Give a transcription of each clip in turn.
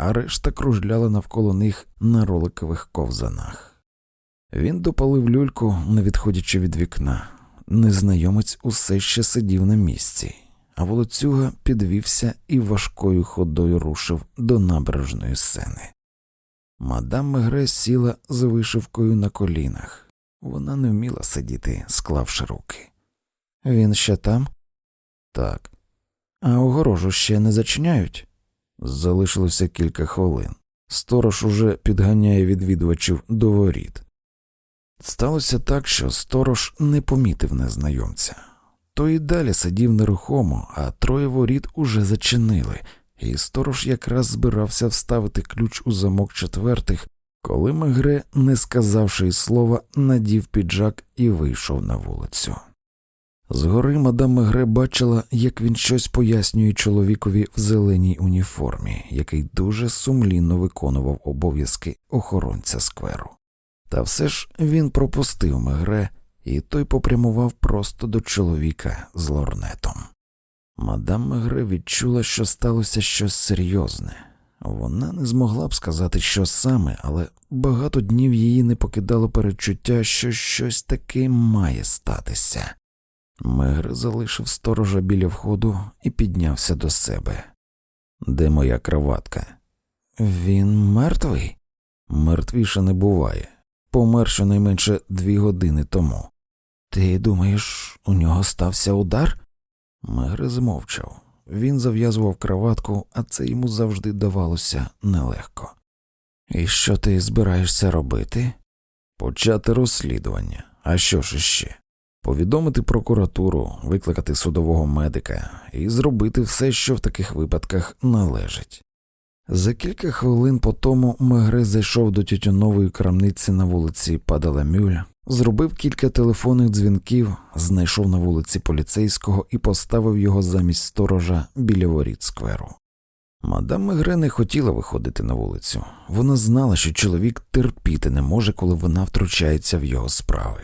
а решта кружляла навколо них на роликових ковзанах. Він допалив люльку, не відходячи від вікна. Незнайомець усе ще сидів на місці, а волоцюга підвівся і важкою ходою рушив до набережної сцени. Мадам Мегре сіла з вишивкою на колінах. Вона не вміла сидіти, склавши руки. Він ще там? Так. А огорожу ще не зачиняють? Залишилося кілька хвилин. Сторож уже підганяє відвідувачів до воріт. Сталося так, що сторож не помітив незнайомця. Той і далі сидів нерухомо, а троє воріт уже зачинили, і сторож якраз збирався вставити ключ у замок четвертих, коли Мегре, не сказавши й слова, надів піджак і вийшов на вулицю. Згори мадам Мегре бачила, як він щось пояснює чоловікові в зеленій уніформі, який дуже сумлінно виконував обов'язки охоронця скверу. Та все ж він пропустив Мегре, і той попрямував просто до чоловіка з лорнетом. Мадам Мегре відчула, що сталося щось серйозне. Вона не змогла б сказати, що саме, але багато днів її не покидало перечуття, що щось таке має статися. Мегре залишив сторожа біля входу і піднявся до себе. Де моя кроватка? Він мертвий? Мертвіше не буває. Помер щонайменше дві години тому. Ти думаєш, у нього стався удар? Мегре змовчав. Він зав'язував кроватку, а це йому завжди давалося нелегко. І що ти збираєшся робити? Почати розслідування. А що ж іще? Повідомити прокуратуру, викликати судового медика і зробити все, що в таких випадках належить. За кілька хвилин по тому Мегре зайшов до тютюнової крамниці на вулиці Падаламюль, зробив кілька телефонних дзвінків, знайшов на вулиці поліцейського і поставив його замість сторожа біля воріт скверу. Мадам Мегре не хотіла виходити на вулицю. Вона знала, що чоловік терпіти не може, коли вона втручається в його справи.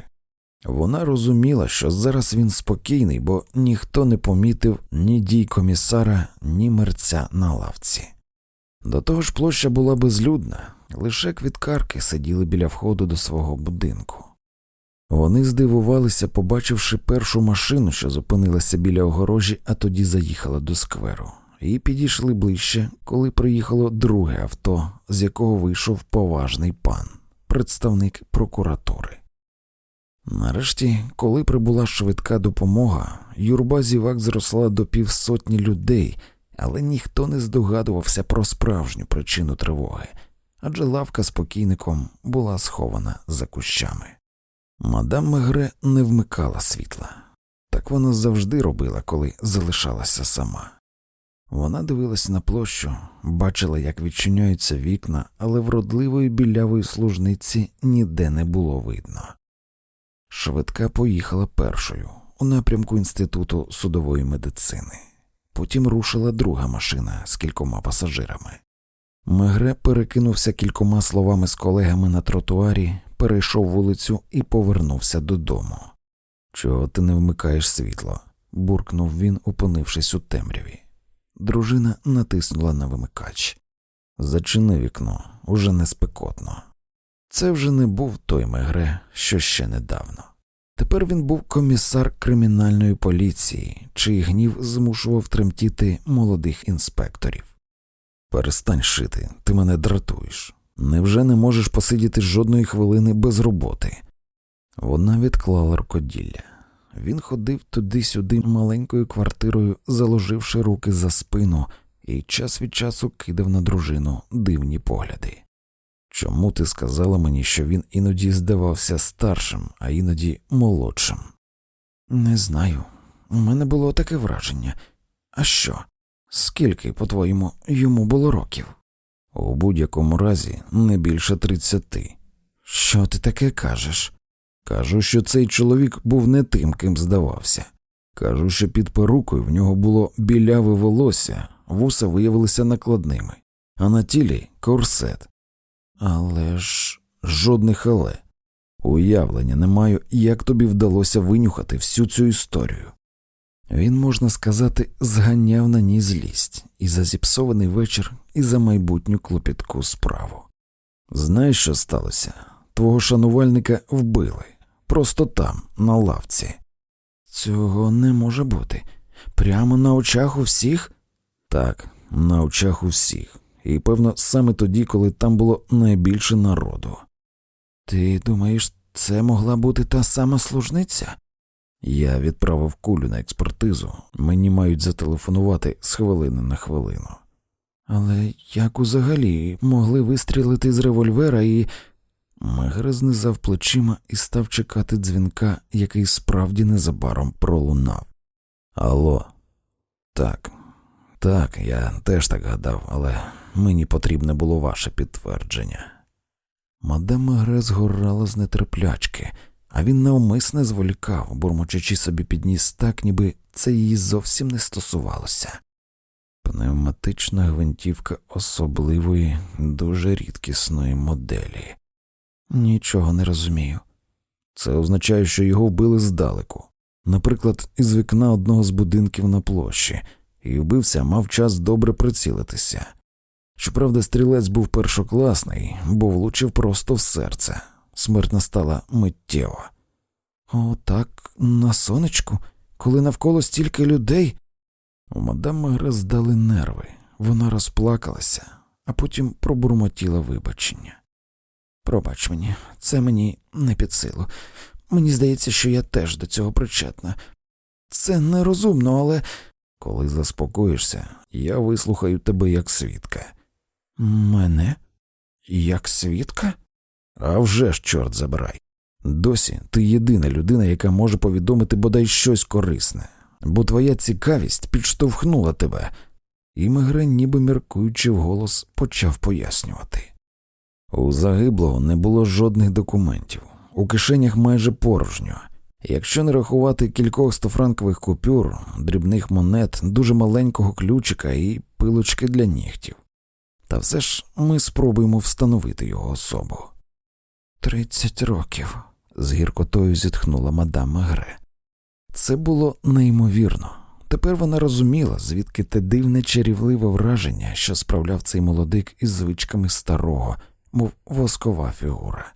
Вона розуміла, що зараз він спокійний, бо ніхто не помітив ні дій комісара, ні мерця на лавці. До того ж площа була безлюдна, лише квіткарки сиділи біля входу до свого будинку. Вони здивувалися, побачивши першу машину, що зупинилася біля огорожі, а тоді заїхала до скверу, і підійшли ближче, коли приїхало друге авто, з якого вийшов поважний пан, представник прокуратури. Нарешті, коли прибула швидка допомога, юрба зівак зросла до півсотні людей, але ніхто не здогадувався про справжню причину тривоги, адже лавка з покійником була схована за кущами. Мадам Мегре не вмикала світла. Так вона завжди робила, коли залишалася сама. Вона дивилась на площу, бачила, як відчиняються вікна, але вродливої білявої служниці ніде не було видно. Швидка поїхала першою у напрямку Інституту судової медицини. Потім рушила друга машина з кількома пасажирами. Мегре перекинувся кількома словами з колегами на тротуарі, перейшов вулицю і повернувся додому. Чого ти не вмикаєш світло? буркнув він, опинившись у темряві. Дружина натиснула на вимикач. Зачини вікно, уже не спекотно. Це вже не був той Мегре, що ще недавно. Тепер він був комісар кримінальної поліції, чий гнів змушував тремтіти молодих інспекторів. Перестань шити, ти мене дратуєш. Невже не можеш посидіти жодної хвилини без роботи? Вона відклала рукоділля. Він ходив туди-сюди маленькою квартирою, заложивши руки за спину, і час від часу кидав на дружину дивні погляди. Чому ти сказала мені, що він іноді здавався старшим, а іноді молодшим? Не знаю. У мене було таке враження. А що? Скільки, по-твоєму, йому було років? У будь-якому разі не більше тридцяти. Що ти таке кажеш? Кажу, що цей чоловік був не тим, ким здавався. Кажу, що під перукою в нього було біляве волосся, вуса виявилися накладними, а на тілі корсет. Але ж жодних але. Уявлення не маю, як тобі вдалося винюхати всю цю історію. Він, можна сказати, зганяв на ній злість і за зіпсований вечір, і за майбутню клопітку справу. Знаєш, що сталося? Твого шанувальника вбили просто там, на лавці. Цього не може бути. Прямо на очах у всіх? Так, на очах у всіх. І певно, саме тоді, коли там було найбільше народу. Ти думаєш, це могла бути та сама служниця? Я відправив кулю на експертизу, мені мають зателефонувати з хвилини на хвилину. Але як взагалі могли вистрілити з револьвера і. Мегре знизав плечима і став чекати дзвінка, який справді незабаром пролунав. Алло, так, так, я теж так гадав, але мені потрібне було ваше підтвердження. Мадам Мегре згорала з нетерплячки, а він навмисне зволікав, бурмочучи собі підніс так, ніби це її зовсім не стосувалося. Пневматична гвинтівка особливої, дуже рідкісної моделі. Нічого не розумію. Це означає, що його вбили здалеку, наприклад, із вікна одного з будинків на площі, і вбивця мав час добре прицілитися. Щоправда, стрілець був першокласний, бо влучив просто в серце. Смерть настала миттєво. О, так, на сонечку, коли навколо стільки людей. У мадам Магре здали нерви, вона розплакалася, а потім пробурмотіла вибачення. Пробач мені, це мені не під силу. Мені здається, що я теж до цього причетна. Це нерозумно, але коли заспокоїшся, я вислухаю тебе як свідка. Мене? Як свідка? А вже ж, чорт забирай. Досі ти єдина людина, яка може повідомити бодай щось корисне, бо твоя цікавість підштовхнула тебе, і Мегре, ніби міркуючи вголос, почав пояснювати. У загиблого не було жодних документів, у кишенях майже порожньо. Якщо не рахувати кількох стофранкових купюр, дрібних монет, дуже маленького ключика і пилочки для нігтів. Та все ж ми спробуємо встановити його особу. Тридцять років, з гіркотою зітхнула мадам Магре. Це було неймовірно. Тепер вона розуміла, звідки те дивне чарівливе враження, що справляв цей молодик із звичками старого, мов воскова фігура.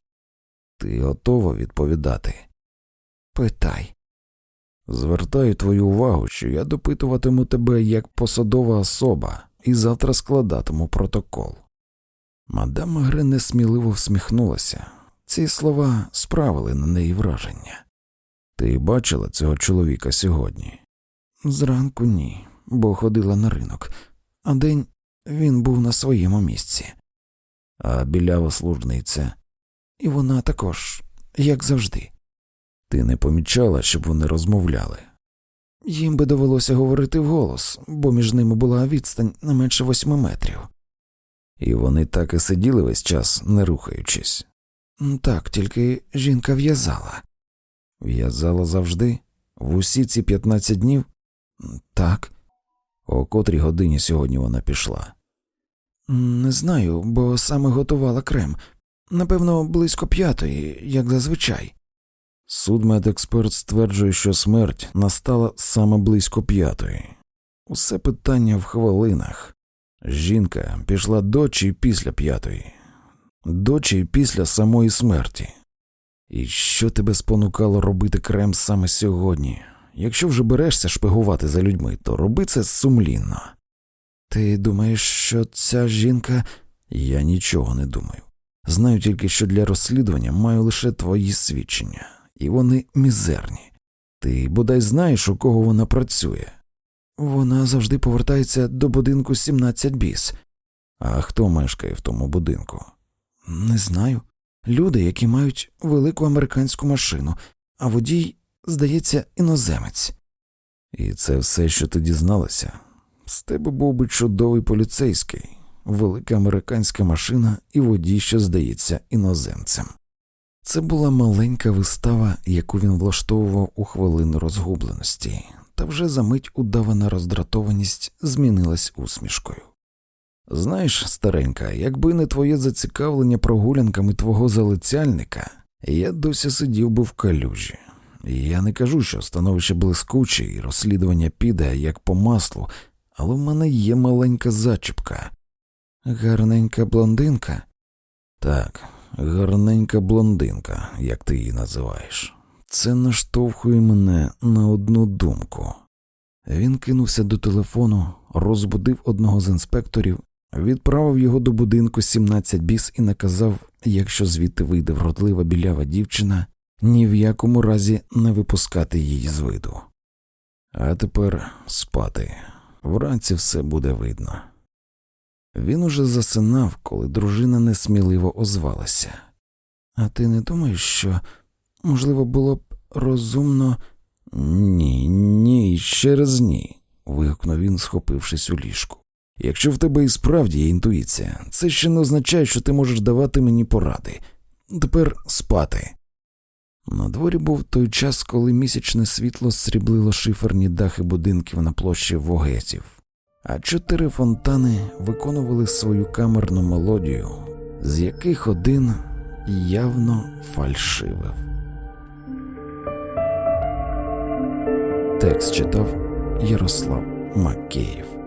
Ти готова відповідати? Питай. Звертаю твою увагу, що я допитуватиму тебе як посадова особа і завтра складатиму протокол. Мадам Магре несміливо всміхнулася. Ці слова справили на неї враження. Ти бачила цього чоловіка сьогодні? Зранку ні, бо ходила на ринок, а день він був на своєму місці а білява служниця. І вона також, як завжди. Ти не помічала, щоб вони розмовляли? Їм би довелося говорити вголос, бо між ними була відстань не менше восьми метрів. І вони так і сиділи весь час, не рухаючись. Так, тільки жінка в'язала. В'язала завжди? В усі ці п'ятнадцять днів? Так. О котрій годині сьогодні вона пішла. Не знаю, бо саме готувала крем. Напевно, близько п'ятої, як зазвичай. Судмедексперт стверджує, що смерть настала саме близько п'ятої. Усе питання в хвилинах. Жінка пішла до чи після п'ятої, до чи після самої смерті. І що тебе спонукало робити крем саме сьогодні? Якщо вже берешся шпигувати за людьми, то роби це сумлінно. Ти думаєш, що ця жінка. Я нічого не думаю. Знаю тільки, що для розслідування маю лише твої свідчення, і вони мізерні. Ти бодай знаєш, у кого вона працює. Вона завжди повертається до будинку 17 біс. А хто мешкає в тому будинку? Не знаю. Люди, які мають велику американську машину, а водій, здається, іноземець. І це все, що ти дізналася. З тебе був би чудовий поліцейський, велика американська машина і водій, що здається, іноземцем. Це була маленька вистава, яку він влаштовував у хвилину розгубленості, та вже за мить удавана роздратованість змінилась усмішкою. Знаєш, старенька, якби не твоє зацікавлення прогулянками твого залицяльника, я досі сидів би в калюжі. Я не кажу, що становище блискуче і розслідування піде як по маслу, але в мене є маленька зачіпка. Гарненька блондинка. Так, гарненька блондинка, як ти її називаєш. Це наштовхує мене на одну думку. Він кинувся до телефону, розбудив одного з інспекторів, відправив його до будинку 17 біс і наказав, якщо звідти вийде вродлива білява дівчина, ні в якому разі не випускати її з виду. А тепер спати. Вранці все буде видно. Він уже засинав, коли дружина несміливо озвалася. А ти не думаєш, що, можливо, було б розумно. Ні, ні, ще раз ні. вигукнув він, схопившись у ліжку. Якщо в тебе і справді є інтуїція, це ще не означає, що ти можеш давати мені поради. Тепер спати. На дворі був той час, коли місячне світло сріблило шиферні дахи будинків на площі вогетів, а чотири фонтани виконували свою камерну мелодію, з яких один явно фальшивив. Текст читав Ярослав Макеєв